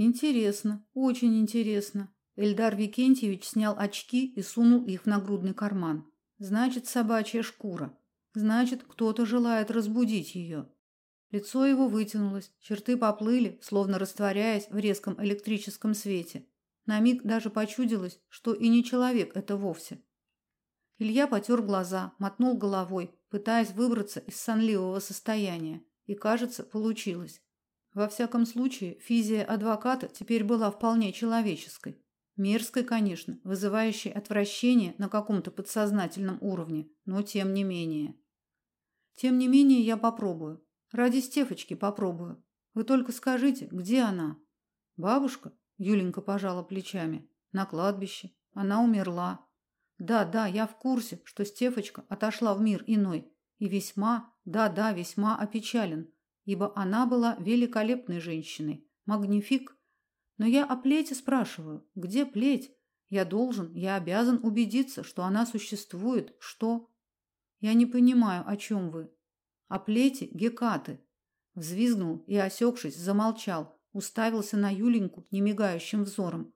Интересно, очень интересно. Эльдар Викентьевич снял очки и сунул их в нагрудный карман. Значит, собачья шкура. Значит, кто-то желает разбудить ее. Лицо его вытянулось, черты поплыли, словно растворяясь в резком электрическом свете. На миг даже почудилось, что и не человек это вовсе. Илья потер глаза, мотнул головой, пытаясь выбраться из сонливого состояния, и, кажется, получилось. Во всяком случае, физия адвоката теперь была вполне человеческой. Мерзкой, конечно, вызывающей отвращение на каком-то подсознательном уровне, но тем не менее. Тем не менее, я попробую. Ради Стефочки попробую. Вы только скажите, где она? Бабушка? Юленька пожала плечами. На кладбище. Она умерла. Да, да, я в курсе, что Стефочка отошла в мир иной и весьма, да, да, весьма опечален, ибо она была великолепной женщиной, магнифик. Но я о плете спрашиваю. Где плеть? Я должен, я обязан убедиться, что она существует. Что? Я не понимаю, о чем вы. О плете Гекаты. Взвизгнул и, осекшись, замолчал, уставился на Юленьку немигающим взором.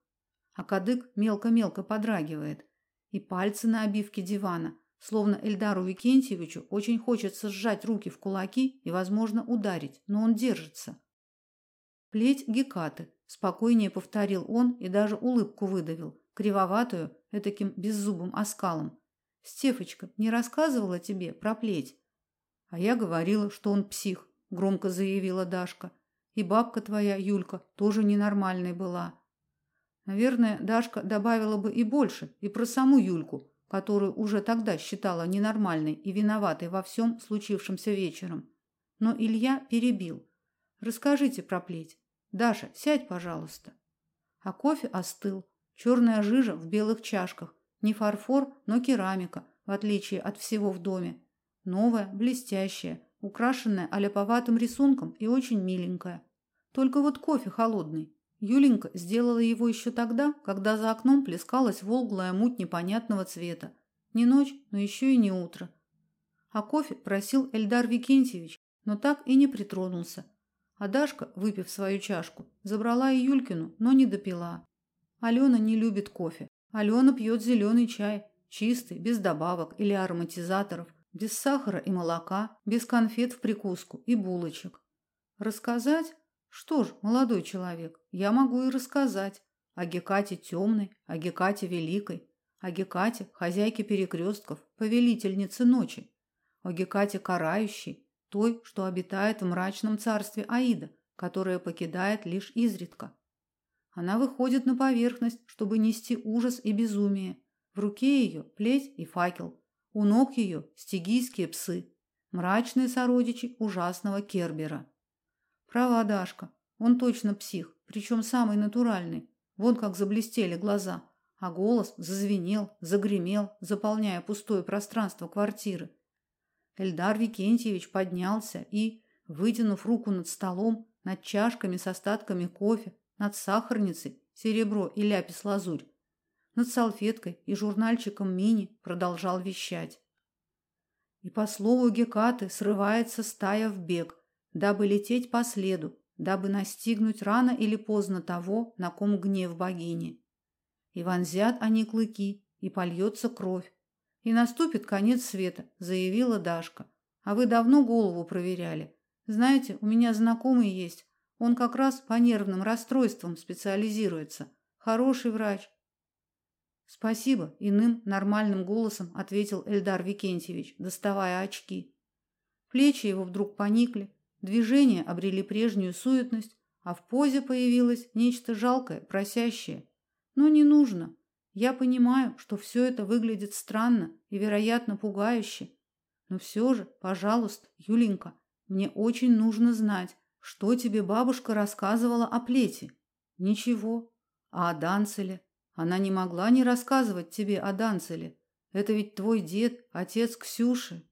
А кадык мелко-мелко подрагивает, и пальцы на обивке дивана, словно Эльдару Викентьевичу очень хочется сжать руки в кулаки и, возможно, ударить, но он держится. Плеть Гекаты, спокойнее повторил он и даже улыбку выдавил, кривоватую, этаким беззубым оскалом. Стефочка не рассказывала тебе про плеть? А я говорила, что он псих, громко заявила Дашка. И бабка твоя, Юлька, тоже ненормальной была. Наверное, Дашка добавила бы и больше, и про саму Юльку, которую уже тогда считала ненормальной и виноватой во всем случившемся вечером. Но Илья перебил. Расскажите про плеть. Даша, сядь, пожалуйста. А кофе остыл. Черная жижа в белых чашках. Не фарфор, но керамика, в отличие от всего в доме. Новая, блестящая, украшенная аляповатым рисунком и очень миленькая. Только вот кофе холодный. Юленька сделала его еще тогда, когда за окном плескалась волглая муть непонятного цвета. Не ночь, но еще и не утро. А кофе просил Эльдар Викентьевич, но так и не притронулся. А Дашка, выпив свою чашку, забрала и Юлькину, но не допила. Алена не любит кофе. Алена пьет зеленый чай, чистый, без добавок или ароматизаторов, без сахара и молока, без конфет в прикуску и булочек. Рассказать? Что ж, молодой человек, я могу и рассказать о Гекате Темной, о Гекате Великой, о Гекате, хозяйке перекрестков, повелительнице ночи, о Гекате Карающей, той, что обитает в мрачном царстве Аида, которое покидает лишь изредка. Она выходит на поверхность, чтобы нести ужас и безумие. В руке ее плеть и факел. У ног ее стигийские псы, мрачные сородичи ужасного Кербера. Права Дашка, он точно псих, причем самый натуральный. Вон как заблестели глаза, а голос зазвенел, загремел, заполняя пустое пространство квартиры. Эльдар Викентьевич поднялся и, вытянув руку над столом, над чашками с остатками кофе, над сахарницей, серебро и ляпис-лазурь, над салфеткой и журнальчиком мини продолжал вещать. И по слову Гекаты срывается стая в бег, дабы лететь по следу, дабы настигнуть рано или поздно того, на ком гнев богини. И вонзят они клыки, и польется кровь. И наступит конец света, заявила Дашка. А вы давно голову проверяли? Знаете, у меня знакомый есть, он как раз по нервным расстройствам специализируется. Хороший врач. Спасибо, иным нормальным голосом ответил Эльдар Викентьевич, доставая очки. Плечи его вдруг поникли, движения обрели прежнюю суетность, а в позе появилось нечто жалкое, просящее. Но не нужно. Я понимаю, что все это выглядит странно и, вероятно, пугающе. Но все же, пожалуйста, Юленька, мне очень нужно знать, что тебе бабушка рассказывала о плете? Ничего. А о Данцеле? Она не могла не рассказывать тебе о Данцеле. Это ведь твой дед, отец Ксюши.